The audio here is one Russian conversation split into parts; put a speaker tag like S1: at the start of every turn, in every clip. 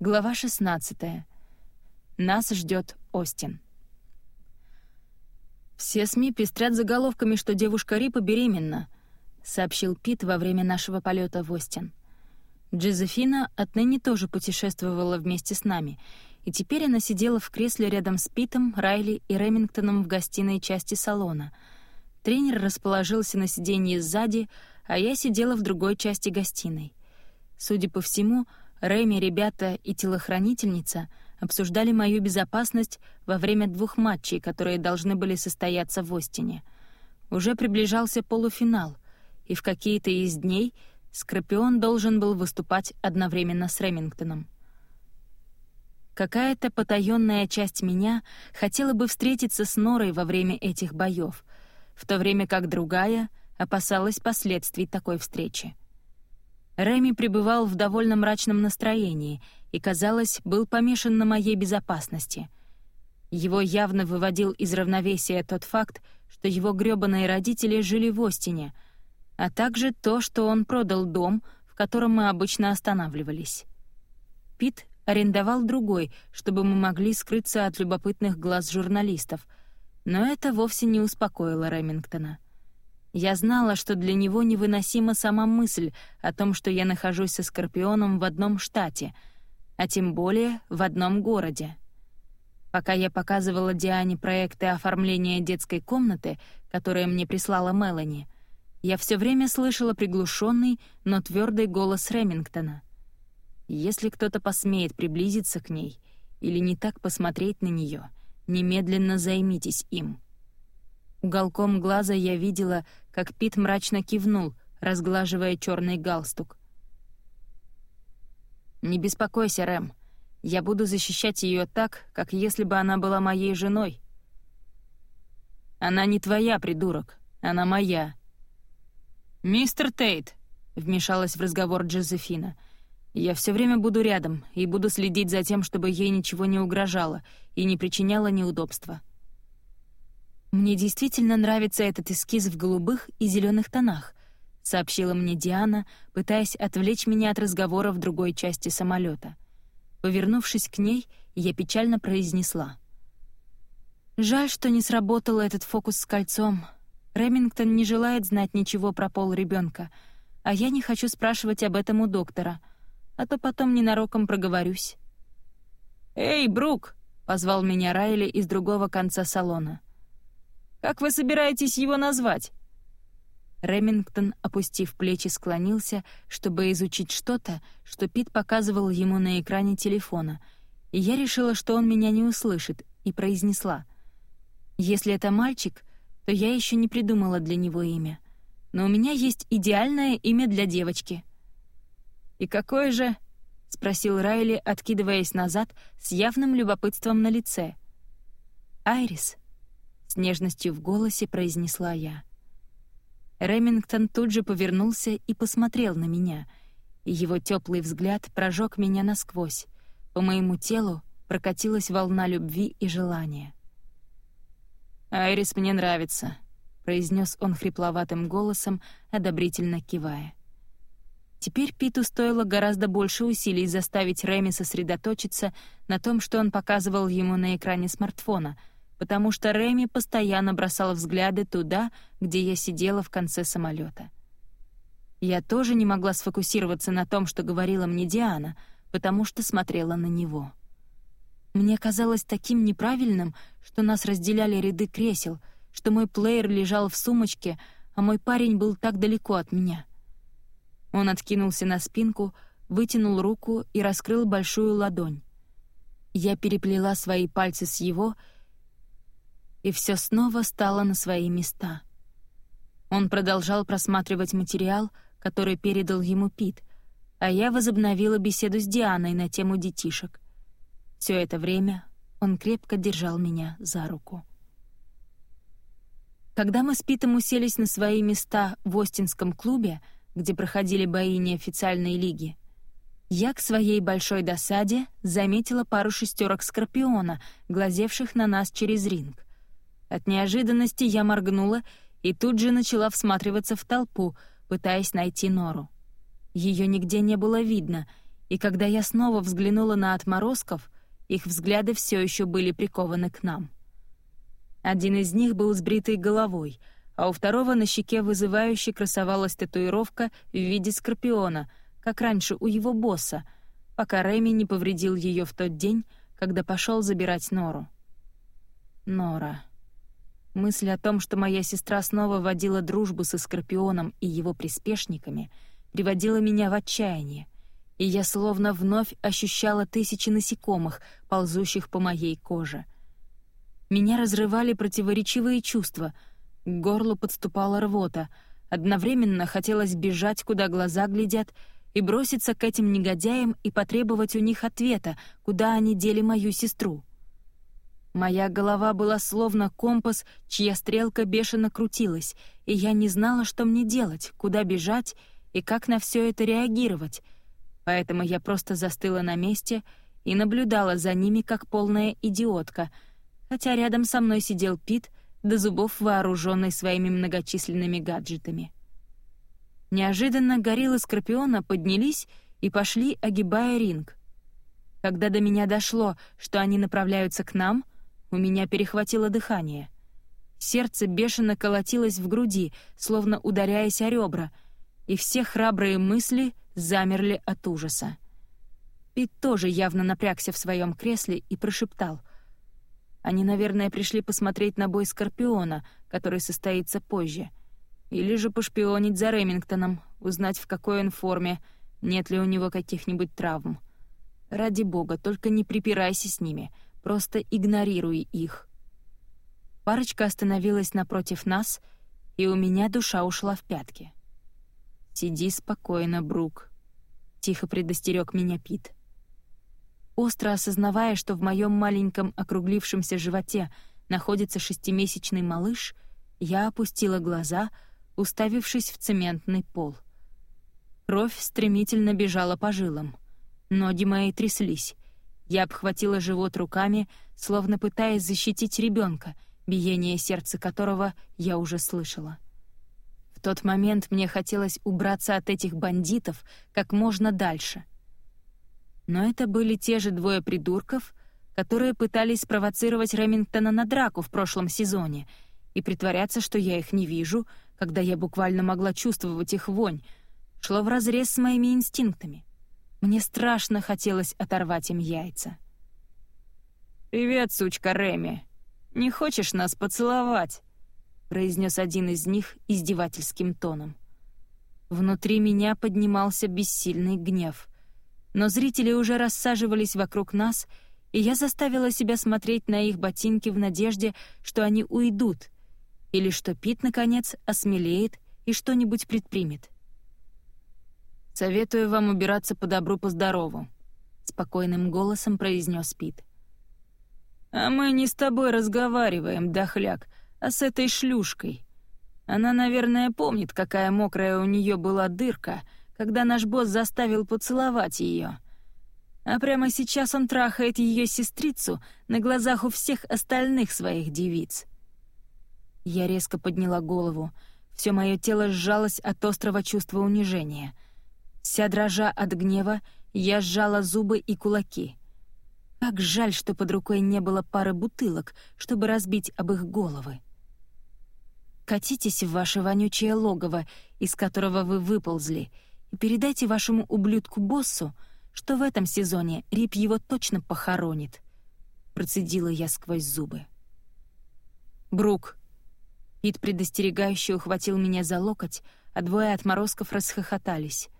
S1: Глава 16. Нас ждет Остин. «Все СМИ пестрят заголовками, что девушка Рипа беременна», — сообщил Пит во время нашего полета в Остин. Джозефина отныне тоже путешествовала вместе с нами, и теперь она сидела в кресле рядом с Питом, Райли и Ремингтоном в гостиной части салона. Тренер расположился на сиденье сзади, а я сидела в другой части гостиной. Судя по всему, Рэми, ребята и телохранительница — обсуждали мою безопасность во время двух матчей, которые должны были состояться в Остине. Уже приближался полуфинал, и в какие-то из дней Скорпион должен был выступать одновременно с Ремингтоном. Какая-то потаённая часть меня хотела бы встретиться с Норой во время этих боёв, в то время как другая опасалась последствий такой встречи. Реми пребывал в довольно мрачном настроении и, казалось, был помешан на моей безопасности. Его явно выводил из равновесия тот факт, что его грёбаные родители жили в Остине, а также то, что он продал дом, в котором мы обычно останавливались. Пит арендовал другой, чтобы мы могли скрыться от любопытных глаз журналистов, но это вовсе не успокоило Ремингтона — я знала, что для него невыносима сама мысль о том, что я нахожусь со Скорпионом в одном штате, а тем более в одном городе. Пока я показывала Диане проекты оформления детской комнаты, которые мне прислала Мелани, я все время слышала приглушенный, но твердый голос Ремингтона. «Если кто-то посмеет приблизиться к ней или не так посмотреть на нее, немедленно займитесь им». Уголком глаза я видела, как Пит мрачно кивнул, разглаживая черный галстук. «Не беспокойся, Рэм. Я буду защищать ее так, как если бы она была моей женой». «Она не твоя, придурок. Она моя». «Мистер Тейт», — вмешалась в разговор Джозефина, — «я все время буду рядом и буду следить за тем, чтобы ей ничего не угрожало и не причиняло неудобства». «Мне действительно нравится этот эскиз в голубых и зеленых тонах», — сообщила мне Диана, пытаясь отвлечь меня от разговора в другой части самолета. Повернувшись к ней, я печально произнесла. «Жаль, что не сработал этот фокус с кольцом. Ремингтон не желает знать ничего про пол ребенка, а я не хочу спрашивать об этом у доктора, а то потом ненароком проговорюсь». «Эй, Брук!» — позвал меня Райли из другого конца салона. Как вы собираетесь его назвать?» Ремингтон, опустив плечи, склонился, чтобы изучить что-то, что Пит показывал ему на экране телефона, и я решила, что он меня не услышит, и произнесла. «Если это мальчик, то я еще не придумала для него имя. Но у меня есть идеальное имя для девочки». «И какое же?» — спросил Райли, откидываясь назад с явным любопытством на лице. «Айрис», с нежностью в голосе произнесла я. Ремингтон тут же повернулся и посмотрел на меня, и его теплый взгляд прожег меня насквозь. По моему телу прокатилась волна любви и желания. «Айрис мне нравится», — произнес он хрипловатым голосом, одобрительно кивая. Теперь Питу стоило гораздо больше усилий заставить Реми сосредоточиться на том, что он показывал ему на экране смартфона — потому что Реми постоянно бросала взгляды туда, где я сидела в конце самолета. Я тоже не могла сфокусироваться на том, что говорила мне Диана, потому что смотрела на него. Мне казалось таким неправильным, что нас разделяли ряды кресел, что мой плеер лежал в сумочке, а мой парень был так далеко от меня. Он откинулся на спинку, вытянул руку и раскрыл большую ладонь. Я переплела свои пальцы с его — и все снова стало на свои места. Он продолжал просматривать материал, который передал ему Пит, а я возобновила беседу с Дианой на тему детишек. Все это время он крепко держал меня за руку. Когда мы с Питом уселись на свои места в Остинском клубе, где проходили бои неофициальной лиги, я к своей большой досаде заметила пару шестерок Скорпиона, глазевших на нас через ринг. От неожиданности я моргнула и тут же начала всматриваться в толпу, пытаясь найти Нору. Ее нигде не было видно, И когда я снова взглянула на отморозков, их взгляды все еще были прикованы к нам. Один из них был с бритой головой, а у второго на щеке вызывающе красовалась татуировка в виде скорпиона, как раньше у его босса, пока Рэми не повредил ее в тот день, когда пошел забирать Нору. Нора. Мысль о том, что моя сестра снова водила дружбу со Скорпионом и его приспешниками, приводила меня в отчаяние, и я словно вновь ощущала тысячи насекомых, ползущих по моей коже. Меня разрывали противоречивые чувства, к горлу подступала рвота, одновременно хотелось бежать, куда глаза глядят, и броситься к этим негодяям и потребовать у них ответа, куда они дели мою сестру. Моя голова была словно компас, чья стрелка бешено крутилась, и я не знала, что мне делать, куда бежать и как на все это реагировать. Поэтому я просто застыла на месте и наблюдала за ними как полная идиотка, хотя рядом со мной сидел Пит, до зубов вооруженный своими многочисленными гаджетами. Неожиданно гориллы Скорпиона поднялись и пошли, огибая ринг. Когда до меня дошло, что они направляются к нам — у меня перехватило дыхание. Сердце бешено колотилось в груди, словно ударяясь о ребра, и все храбрые мысли замерли от ужаса. Пит тоже явно напрягся в своем кресле и прошептал. Они, наверное, пришли посмотреть на бой Скорпиона, который состоится позже. Или же пошпионить за Ремингтоном, узнать, в какой он форме, нет ли у него каких-нибудь травм. Ради бога, только не припирайся с ними — Просто игнорируй их. Парочка остановилась напротив нас, и у меня душа ушла в пятки. «Сиди спокойно, Брук», — тихо предостерег меня Пит. Остро осознавая, что в моем маленьком округлившемся животе находится шестимесячный малыш, я опустила глаза, уставившись в цементный пол. Кровь стремительно бежала по жилам. Ноги мои тряслись. Я обхватила живот руками, словно пытаясь защитить ребенка, биение сердца которого я уже слышала. В тот момент мне хотелось убраться от этих бандитов как можно дальше. Но это были те же двое придурков, которые пытались спровоцировать Ремингтона на драку в прошлом сезоне и притворяться, что я их не вижу, когда я буквально могла чувствовать их вонь, шло вразрез с моими инстинктами. Мне страшно хотелось оторвать им яйца. «Привет, сучка Реми. Не хочешь нас поцеловать?» — произнес один из них издевательским тоном. Внутри меня поднимался бессильный гнев. Но зрители уже рассаживались вокруг нас, и я заставила себя смотреть на их ботинки в надежде, что они уйдут, или что Пит, наконец, осмелеет и что-нибудь предпримет. «Советую вам убираться по добру, по здорову», — спокойным голосом произнес Пит. «А мы не с тобой разговариваем, дохляк, а с этой шлюшкой. Она, наверное, помнит, какая мокрая у нее была дырка, когда наш босс заставил поцеловать ее. А прямо сейчас он трахает ее сестрицу на глазах у всех остальных своих девиц». Я резко подняла голову. Все мое тело сжалось от острого чувства унижения — Вся дрожа от гнева, я сжала зубы и кулаки. Как жаль, что под рукой не было пары бутылок, чтобы разбить об их головы. Катитесь в ваше вонючее логово, из которого вы выползли, и передайте вашему ублюдку-боссу, что в этом сезоне Рип его точно похоронит. Процедила я сквозь зубы. «Брук!» Пит предостерегающе ухватил меня за локоть, а двое отморозков расхохотались.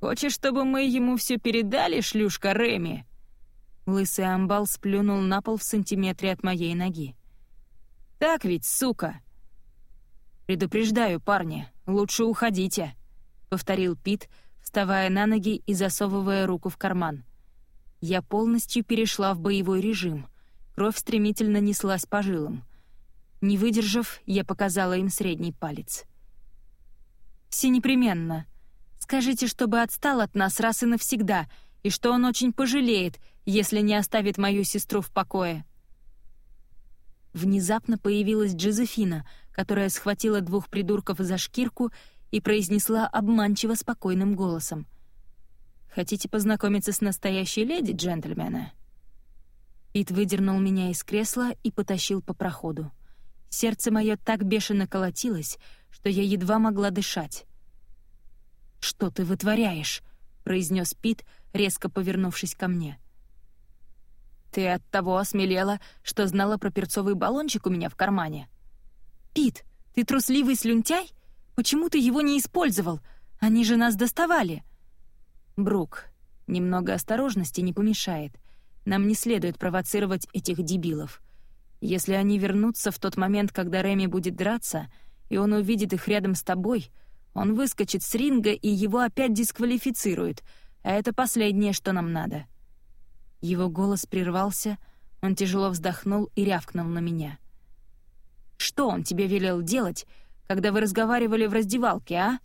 S1: Хочешь, чтобы мы ему все передали, шлюшка Реми?» Лысый амбал сплюнул на пол в сантиметре от моей ноги. «Так ведь, сука!» «Предупреждаю, парни, лучше уходите», — повторил Пит, вставая на ноги и засовывая руку в карман. Я полностью перешла в боевой режим. Кровь стремительно неслась по жилам. Не выдержав, я показала им средний палец. «Все непременно», Скажите, чтобы отстал от нас раз и навсегда, и что он очень пожалеет, если не оставит мою сестру в покое». Внезапно появилась Джозефина, которая схватила двух придурков за шкирку и произнесла обманчиво спокойным голосом. Хотите познакомиться с настоящей леди, джентльмены?» Пит выдернул меня из кресла и потащил по проходу. Сердце мое так бешено колотилось, что я едва могла дышать. «Что ты вытворяешь?» — произнес Пит, резко повернувшись ко мне. «Ты от того осмелела, что знала про перцовый баллончик у меня в кармане?» «Пит, ты трусливый слюнтяй? Почему ты его не использовал? Они же нас доставали!» «Брук, немного осторожности не помешает. Нам не следует провоцировать этих дебилов. Если они вернутся в тот момент, когда Реми будет драться, и он увидит их рядом с тобой, он выскочит с ринга и его опять дисквалифицируют, а это последнее, что нам надо». Его голос прервался, он тяжело вздохнул и рявкнул на меня. «Что он тебе велел делать, когда вы разговаривали в раздевалке, а?»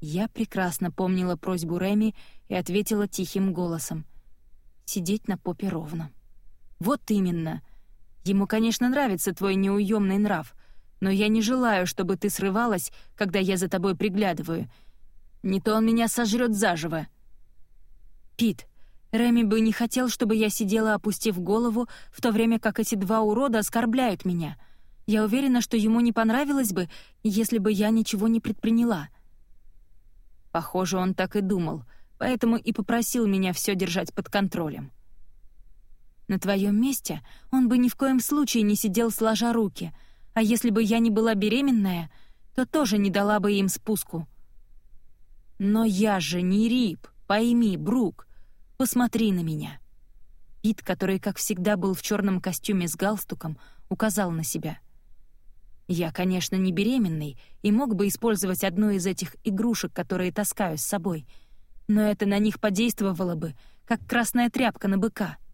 S1: Я прекрасно помнила просьбу Реми и ответила тихим голосом. «Сидеть на попе ровно». «Вот именно. Ему, конечно, нравится твой неуемный нрав, но я не желаю, чтобы ты срывалась, когда я за тобой приглядываю. Не то он меня сожрет заживо». «Пит, Реми бы не хотел, чтобы я сидела, опустив голову, в то время как эти два урода оскорбляют меня. Я уверена, что ему не понравилось бы, если бы я ничего не предприняла». Похоже, он так и думал, поэтому и попросил меня все держать под контролем. На твоем месте он бы ни в коем случае не сидел сложа руки, а если бы я не была беременная, то тоже не дала бы им спуску. Но я же не Рип, пойми, Брук, посмотри на меня. Пит, который, как всегда, был в черном костюме с галстуком, указал на себя. Я, конечно, не беременный и мог бы использовать одну из этих игрушек, которые таскаю с собой, но это на них подействовало бы, как красная тряпка на быка —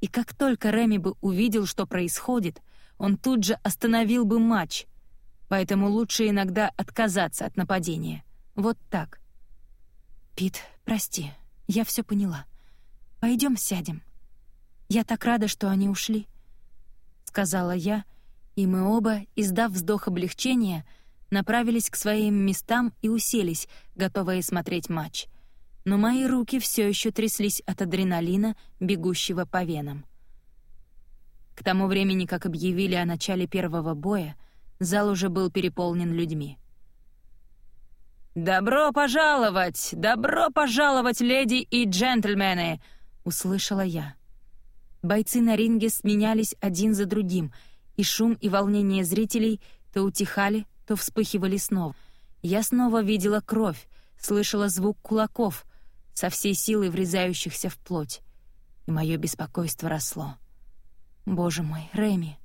S1: и как только Реми бы увидел, что происходит, он тут же остановил бы матч. Поэтому лучше иногда отказаться от нападения. Вот так. «Пит, прости, я все поняла. Пойдем сядем. Я так рада, что они ушли», — сказала я, и мы оба, издав вздох облегчения, направились к своим местам и уселись, готовые смотреть матч — но мои руки все еще тряслись от адреналина, бегущего по венам. К тому времени, как объявили о начале первого боя, зал уже был переполнен людьми. «Добро пожаловать! Добро пожаловать, леди и джентльмены!» — услышала я. Бойцы на ринге сменялись один за другим, и шум и волнение зрителей то утихали, то вспыхивали снова. Я снова видела кровь, слышала звук кулаков — со всей силой врезающихся в плоть. И мое беспокойство росло. Боже мой, Реми.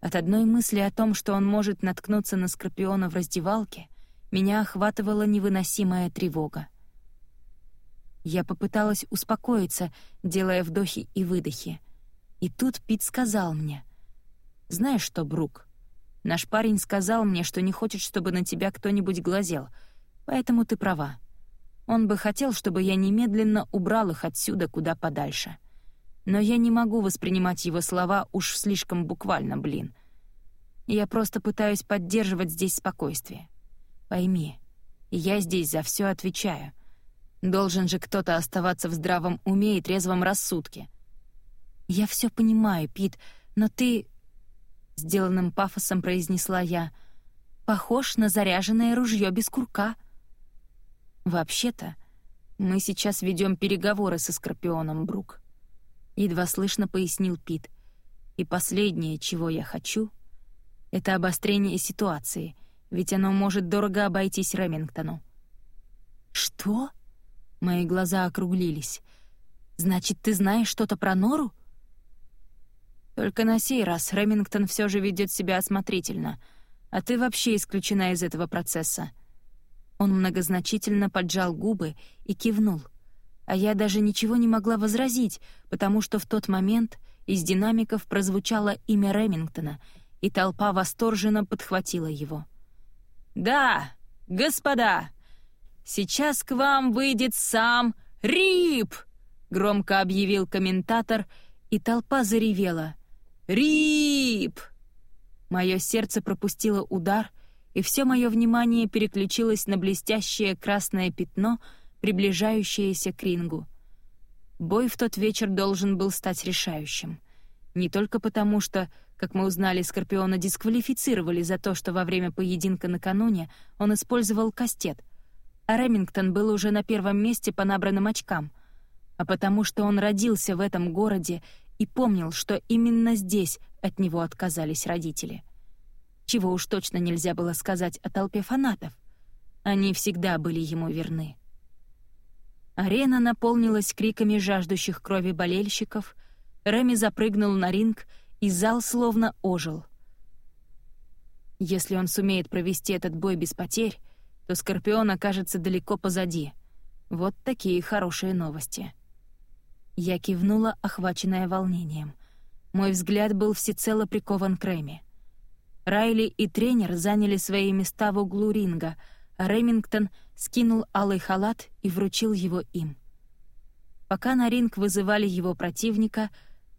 S1: От одной мысли о том, что он может наткнуться на Скорпиона в раздевалке, меня охватывала невыносимая тревога. Я попыталась успокоиться, делая вдохи и выдохи. И тут Пит сказал мне. «Знаешь что, Брук, наш парень сказал мне, что не хочет, чтобы на тебя кто-нибудь глазел, поэтому ты права. Он бы хотел, чтобы я немедленно убрал их отсюда куда подальше. Но я не могу воспринимать его слова уж слишком буквально, блин. Я просто пытаюсь поддерживать здесь спокойствие. Пойми, я здесь за все отвечаю. Должен же кто-то оставаться в здравом уме и трезвом рассудке. Я все понимаю, Пит, но ты... Сделанным пафосом произнесла я. Похож на заряженное ружье без курка — «Вообще-то, мы сейчас ведем переговоры со Скорпионом, Брук», — едва слышно пояснил Пит. «И последнее, чего я хочу, — это обострение ситуации, ведь оно может дорого обойтись Ремингтону». «Что?» — мои глаза округлились. «Значит, ты знаешь что-то про Нору?» «Только на сей раз Ремингтон все же ведет себя осмотрительно, а ты вообще исключена из этого процесса», он многозначительно поджал губы и кивнул. А я даже ничего не могла возразить, потому что в тот момент из динамиков прозвучало имя Ремингтона, и толпа восторженно подхватила его. «Да, господа, сейчас к вам выйдет сам Рип!» — громко объявил комментатор, и толпа заревела. «Рип!» Мое сердце пропустило удар, и все мое внимание переключилось на блестящее красное пятно, приближающаяся к рингу. Бой в тот вечер должен был стать решающим. Не только потому, что, как мы узнали, Скорпиона дисквалифицировали за то, что во время поединка накануне он использовал кастет, а Ремингтон был уже на первом месте по набранным очкам, а потому что он родился в этом городе и помнил, что именно здесь от него отказались родители. Чего уж точно нельзя было сказать о толпе фанатов. Они всегда были ему верны. Арена наполнилась криками жаждущих крови болельщиков, Реми запрыгнул на ринг, и зал словно ожил. Если он сумеет провести этот бой без потерь, то Скорпион окажется далеко позади. Вот такие хорошие новости. Я кивнула, охваченная волнением. Мой взгляд был всецело прикован к Рэми. Райли и тренер заняли свои места в углу ринга, Ремингтон скинул алый халат и вручил его им. Пока на ринг вызывали его противника,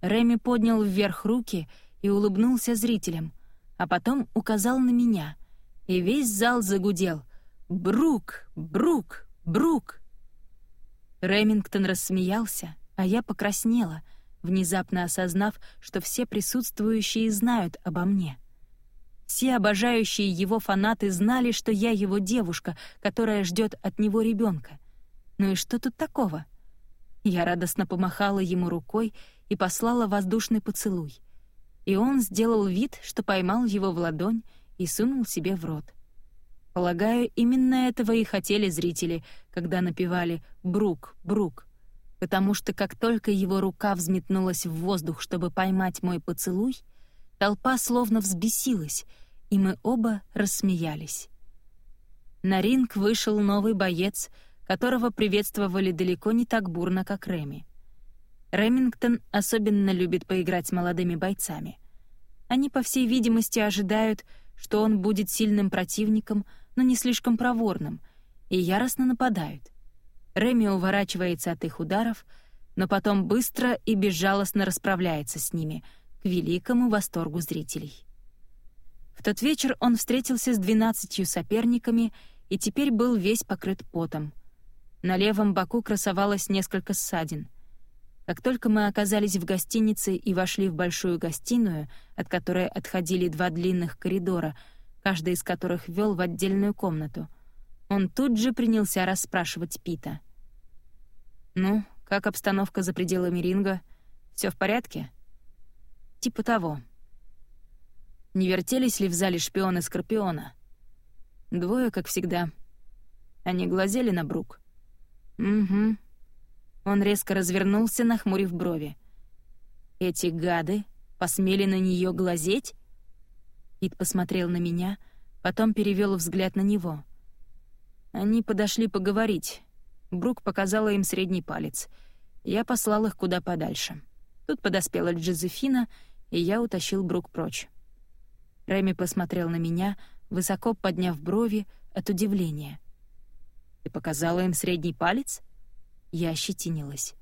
S1: Реми поднял вверх руки и улыбнулся зрителям, а потом указал на меня, и весь зал загудел «Брук! Брук! Брук!». Ремингтон рассмеялся, а я покраснела, внезапно осознав, что все присутствующие знают обо мне — все обожающие его фанаты знали, что я его девушка, которая ждет от него ребенка. Ну и что тут такого? Я радостно помахала ему рукой и послала воздушный поцелуй. И он сделал вид, что поймал его в ладонь и сунул себе в рот. Полагаю, именно этого и хотели зрители, когда напевали «Брук, Брук», потому что как только его рука взметнулась в воздух, чтобы поймать мой поцелуй, толпа словно взбесилась — и мы оба рассмеялись. На ринг вышел новый боец, которого приветствовали далеко не так бурно, как Реми. Ремингтон особенно любит поиграть с молодыми бойцами. Они, по всей видимости, ожидают, что он будет сильным противником, но не слишком проворным, и яростно нападают. Реми уворачивается от их ударов, но потом быстро и безжалостно расправляется с ними, к великому восторгу зрителей. В тот вечер он встретился с двенадцатью соперниками и теперь был весь покрыт потом. На левом боку красовалось несколько ссадин. Как только мы оказались в гостинице и вошли в большую гостиную, от которой отходили два длинных коридора, каждый из которых вел в отдельную комнату, он тут же принялся расспрашивать Пита. «Ну, как обстановка за пределами ринга? Все в порядке?» «Типа того», не вертелись ли в зале шпионы Скорпиона? Двое, как всегда. Они глазели на Брук. «Угу». Он резко развернулся, нахмурив брови. «Эти гады посмели на нее глазеть?» Пит посмотрел на меня, потом перевел взгляд на него. Они подошли поговорить. Брук показала им средний палец. Я послал их куда подальше. Тут подоспела Джозефина, и я утащил Брук прочь. Рэми посмотрел на меня, высоко подняв брови от удивления. «Ты показала им средний палец?» Я ощетинилась.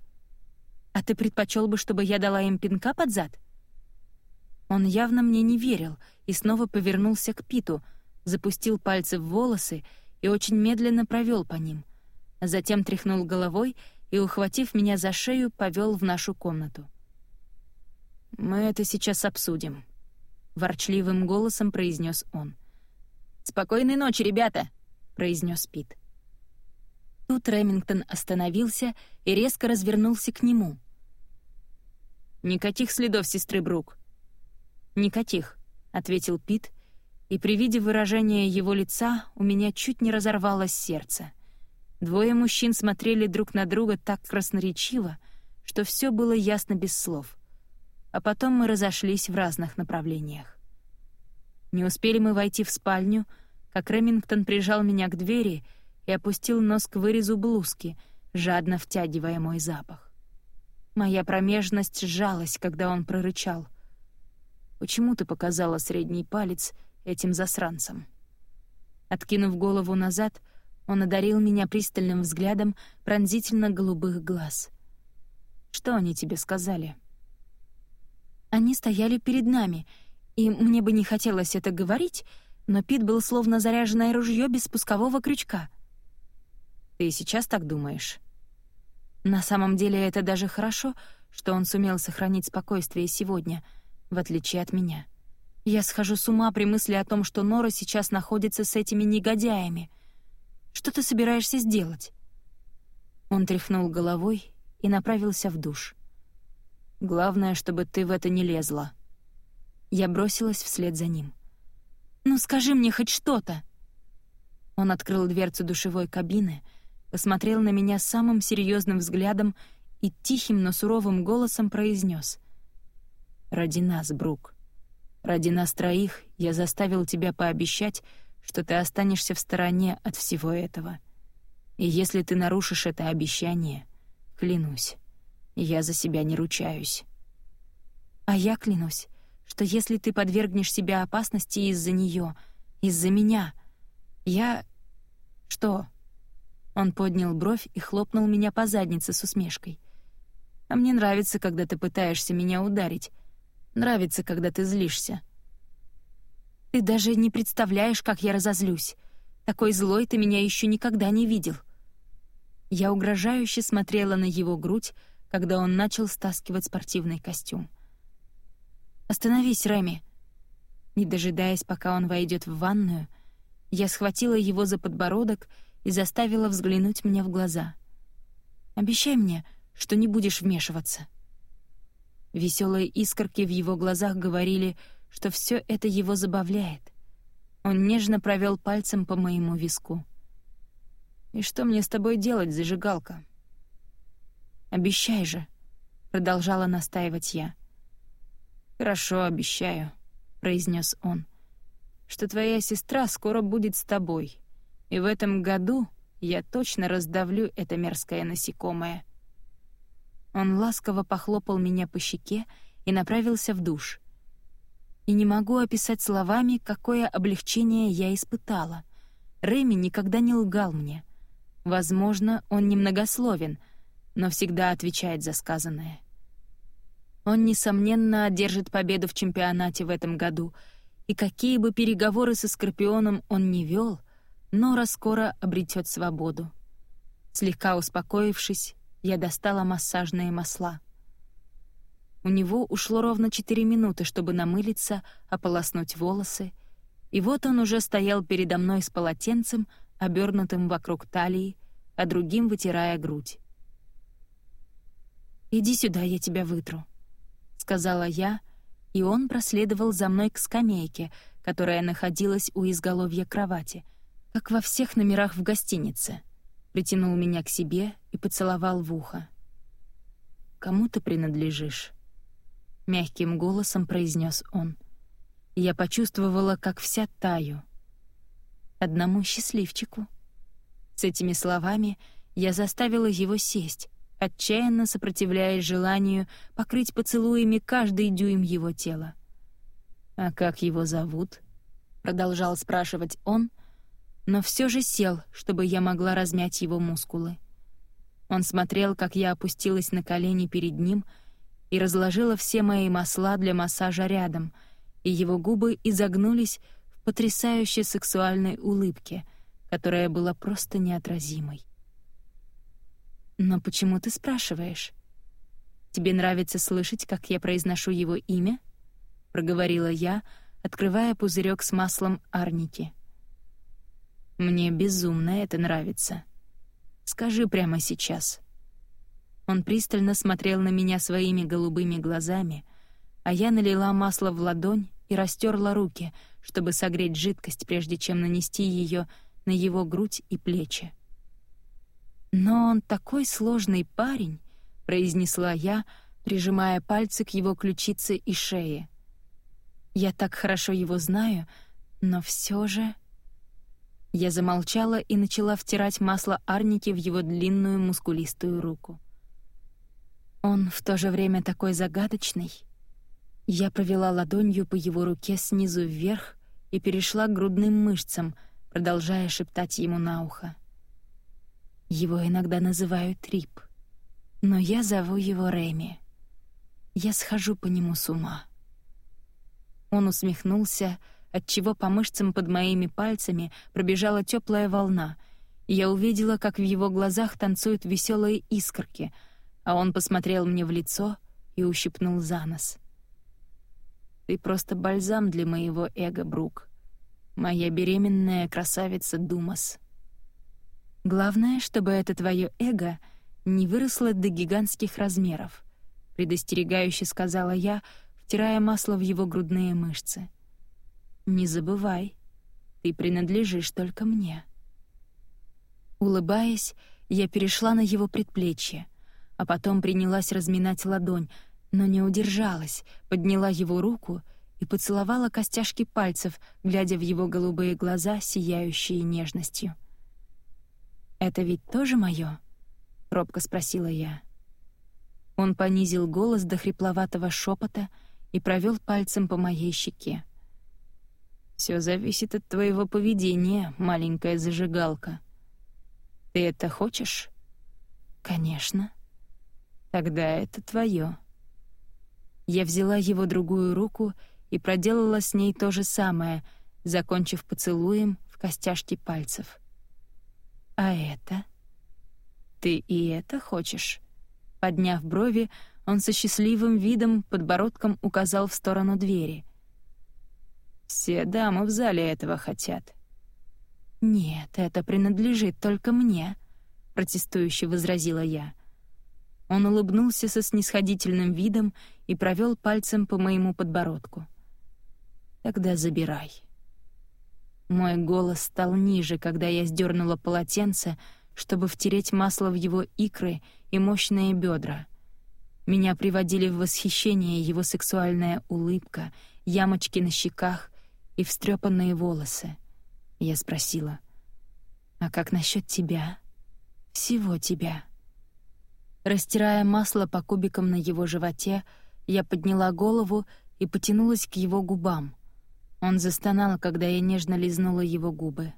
S1: «А ты предпочел бы, чтобы я дала им пинка под зад?» Он явно мне не верил и снова повернулся к Питу, запустил пальцы в волосы и очень медленно провел по ним, а затем тряхнул головой и, ухватив меня за шею, повел в нашу комнату. «Мы это сейчас обсудим», ворчливым голосом произнес он. «Спокойной ночи, ребята!» — произнес Пит. Тут Ремингтон остановился и резко развернулся к нему. «Никаких следов сестры Брук». «Никаких», — ответил Пит, и при виде выражения его лица у меня чуть не разорвалось сердце. Двое мужчин смотрели друг на друга так красноречиво, что все было ясно без слов а потом мы разошлись в разных направлениях. Не успели мы войти в спальню, как Ремингтон прижал меня к двери и опустил нос к вырезу блузки, жадно втягивая мой запах. Моя промежность сжалась, когда он прорычал. «Почему ты показала средний палец этим засранцам?» Откинув голову назад, он одарил меня пристальным взглядом пронзительно-голубых глаз. «Что они тебе сказали?» Они стояли перед нами, и мне бы не хотелось это говорить, но Пит был словно заряженное ружье без спускового крючка. Ты сейчас так думаешь?» На самом деле это даже хорошо, что он сумел сохранить спокойствие сегодня, в отличие от меня. Я схожу с ума при мысли о том, что Нора сейчас находится с этими негодяями. Что ты собираешься сделать? Он тряхнул головой и направился в душ. Главное, чтобы ты в это не лезла. Я бросилась вслед за ним. «Ну скажи мне хоть что-то!» Он открыл дверцу душевой кабины, посмотрел на меня самым серьезным взглядом и тихим, но суровым голосом произнес: «Ради нас, Брук, ради нас троих я заставил тебя пообещать, что ты останешься в стороне от всего этого. И если ты нарушишь это обещание, клянусь, я за себя не ручаюсь». «А я клянусь, что если ты подвергнешь себя опасности из-за нее, из-за меня, я... Что?» Он поднял бровь и хлопнул меня по заднице с усмешкой. «А мне нравится, когда ты пытаешься меня ударить. Нравится, когда ты злишься». «Ты даже не представляешь, как я разозлюсь. Такой злой ты меня еще никогда не видел». Я угрожающе смотрела на его грудь, когда он начал стаскивать спортивный костюм. «Остановись, Реми!» Не дожидаясь, пока он войдет в ванную, я схватила его за подбородок и заставила взглянуть мне в глаза. «Обещай мне, что не будешь вмешиваться». Веселые искорки в его глазах говорили, что все это его забавляет. Он нежно провел пальцем по моему виску. «И что мне с тобой делать, зажигалка?» «Обещай же», — продолжала настаивать я. «Хорошо, обещаю», — произнес он, — «что твоя сестра скоро будет с тобой, и в этом году я точно раздавлю это мерзкое насекомое». Он ласково похлопал меня по щеке и направился в душ. И не могу описать словами, какое облегчение я испытала. Рэми никогда не лгал мне. Возможно, он немногословен, но всегда отвечает за сказанное. Он, несомненно, одержит победу в чемпионате в этом году, и какие бы переговоры со Скорпионом он ни вел, Нора скоро обретет свободу. Слегка успокоившись, я достала массажные масла. У него ушло ровно четыре минуты, чтобы намылиться, ополоснуть волосы, и вот он уже стоял передо мной с полотенцем, обернутым вокруг талии, а другим вытирая грудь. «Иди сюда, я тебя вытру», сказала я, и он проследовал за мной к скамейке, которая находилась у изголовья кровати, как во всех номерах в гостинице. Притянул меня к себе и поцеловал в ухо. «Кому ты принадлежишь?» Мягким голосом произнес он. Я почувствовала, как вся таю. Одному счастливчику. С этими словами я заставила его сесть, отчаянно сопротивляясь желанию покрыть поцелуями каждый дюйм его тела. «А как его зовут?» — продолжал спрашивать он, но все же сел, чтобы я могла размять его мускулы. Он смотрел, как я опустилась на колени перед ним и разложила все мои масла для массажа рядом, и его губы изогнулись в потрясающе сексуальной улыбке, которая была просто неотразимой. «Но почему ты спрашиваешь? Тебе нравится слышать, как я произношу его имя?» — проговорила я, открывая пузырек с маслом арники. «Мне безумно это нравится. Скажи прямо сейчас». Он пристально смотрел на меня своими голубыми глазами, а я налила масло в ладонь и растерла руки, чтобы согреть жидкость, прежде чем нанести ее на его грудь и плечи. «Но он такой сложный парень», — произнесла я, прижимая пальцы к его ключице и шее. «Я так хорошо его знаю, но все же...» Я замолчала и начала втирать масло арники в его длинную мускулистую руку. Он в то же время такой загадочный. Я провела ладонью по его руке снизу вверх и перешла к грудным мышцам, продолжая шептать ему на ухо. Его иногда называют Рип, но я зову его Реми. Я схожу по нему с ума. Он усмехнулся, отчего по мышцам под моими пальцами пробежала теплая волна, Я увидела, как в его глазах танцуют веселые искорки, а он посмотрел мне в лицо и ущипнул за нос. «Ты просто бальзам для моего эго, Брук. Моя беременная красавица Думас». «Главное, чтобы это твое эго не выросло до гигантских размеров», — предостерегающе сказала я, втирая масло в его грудные мышцы. «Не забывай, ты принадлежишь только мне». Улыбаясь, я перешла на его предплечье, а потом принялась разминать ладонь, но не удержалась, подняла его руку и поцеловала костяшки пальцев, глядя в его голубые глаза, сияющие нежностью. «Это ведь тоже моё?» — робко спросила я. Он понизил голос до хрипловатого шепота и провел пальцем по моей щеке. «Всё зависит от твоего поведения, маленькая зажигалка», ты это хочешь? Конечно. Тогда это твое. Я взяла его другую руку и проделала с ней то же самое, закончив поцелуем в костяшки пальцев. А это? Ты и это хочешь? Подняв брови, он со счастливым видом подбородком указал в сторону двери. Все дамы в зале этого хотят. «Нет, это принадлежит только мне», — протестующе возразила я. Он улыбнулся со снисходительным видом и провел пальцем по моему подбородку. «Тогда забирай». Мой голос стал ниже, когда я сдернула полотенце, чтобы втереть масло в его икры и мощные бедра. Меня приводили в восхищение его сексуальная улыбка, ямочки на щеках и встрепанные волосы. Я спросила. «А как насчет тебя? Всего тебя?» Растирая масло по кубикам на его животе, я подняла голову и потянулась к его губам. Он застонал, когда я нежно лизнула его губы.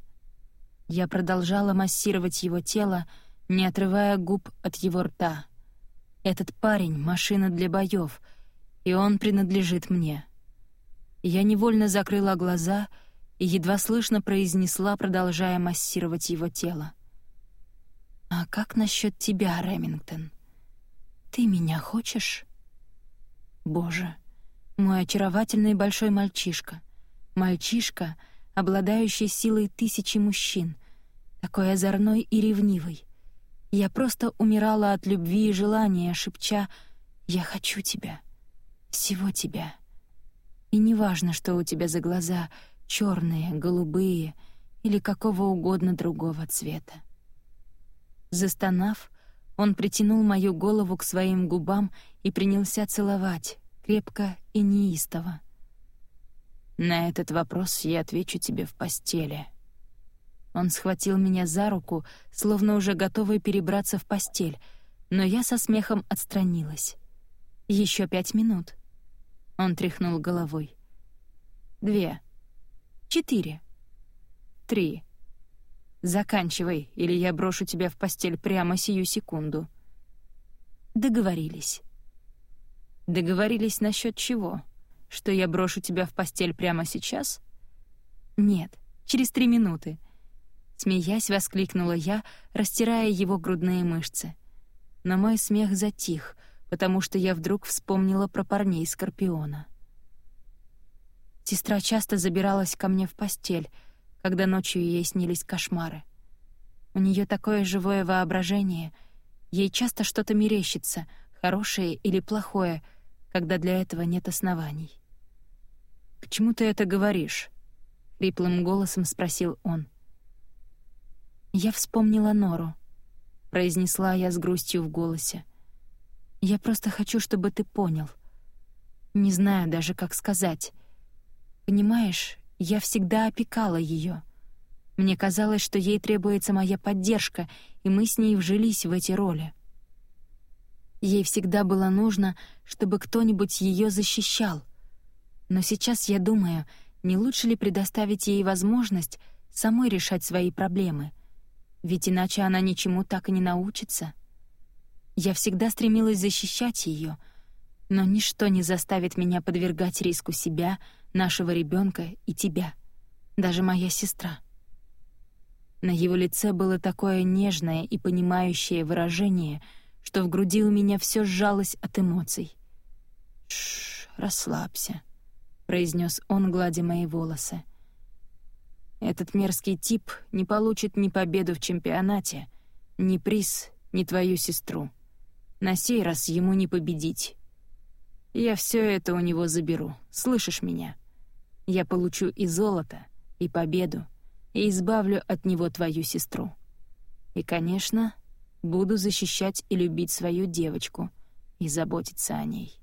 S1: Я продолжала массировать его тело, не отрывая губ от его рта. Этот парень — машина для боев, и он принадлежит мне. Я невольно закрыла глаза и едва слышно произнесла, продолжая массировать его тело. «А как насчет тебя, Ремингтон? Ты меня хочешь?» «Боже, мой очаровательный большой мальчишка. Мальчишка, обладающий силой тысячи мужчин, такой озорной и ревнивый. Я просто умирала от любви и желания, шепча «Я хочу тебя, всего тебя». И неважно, что у тебя за глаза — черные, голубые или какого угодно другого цвета. Застонав, он притянул мою голову к своим губам и принялся целовать, крепко и неистово. «На этот вопрос я отвечу тебе в постели». Он схватил меня за руку, словно уже готовый перебраться в постель, но я со смехом отстранилась. Еще пять минут». Он тряхнул головой. «Две». Четыре. Три. Заканчивай, или я брошу тебя в постель прямо сию секунду. Договорились. Договорились насчет чего? Что я брошу тебя в постель прямо сейчас? Нет, через три минуты. Смеясь, воскликнула я, растирая его грудные мышцы. Но мой смех затих, потому что я вдруг вспомнила про парней Скорпиона. Сестра часто забиралась ко мне в постель, когда ночью ей снились кошмары. У нее такое живое воображение, ей часто что-то мерещится, хорошее или плохое, когда для этого нет оснований. «Почему ты это говоришь?» — хриплым голосом спросил он. «Я вспомнила Нору», — произнесла я с грустью в голосе. «Я просто хочу, чтобы ты понял. Не знаю даже, как сказать. Понимаешь, я всегда опекала ее. Мне казалось, что ей требуется моя поддержка, и мы с ней вжились в эти роли. Ей всегда было нужно, чтобы кто-нибудь ее защищал. Но сейчас я думаю, не лучше ли предоставить ей возможность самой решать свои проблемы? Ведь иначе она ничему так и не научится. Я всегда стремилась защищать ее, но ничто не заставит меня подвергать риску себя — нашего ребенка и тебя, даже моя сестра. На его лице было такое нежное и понимающее выражение, что в груди у меня все сжалось от эмоций. «Шш, расслабься», — произнес он, гладя мои волосы. «Этот мерзкий тип не получит ни победу в чемпионате, ни приз, ни твою сестру. На сей раз ему не победить. Я все это у него заберу, слышишь меня? Я получу и золото, и победу, и избавлю от него твою сестру. И, конечно, буду защищать и любить свою девочку и заботиться о ней».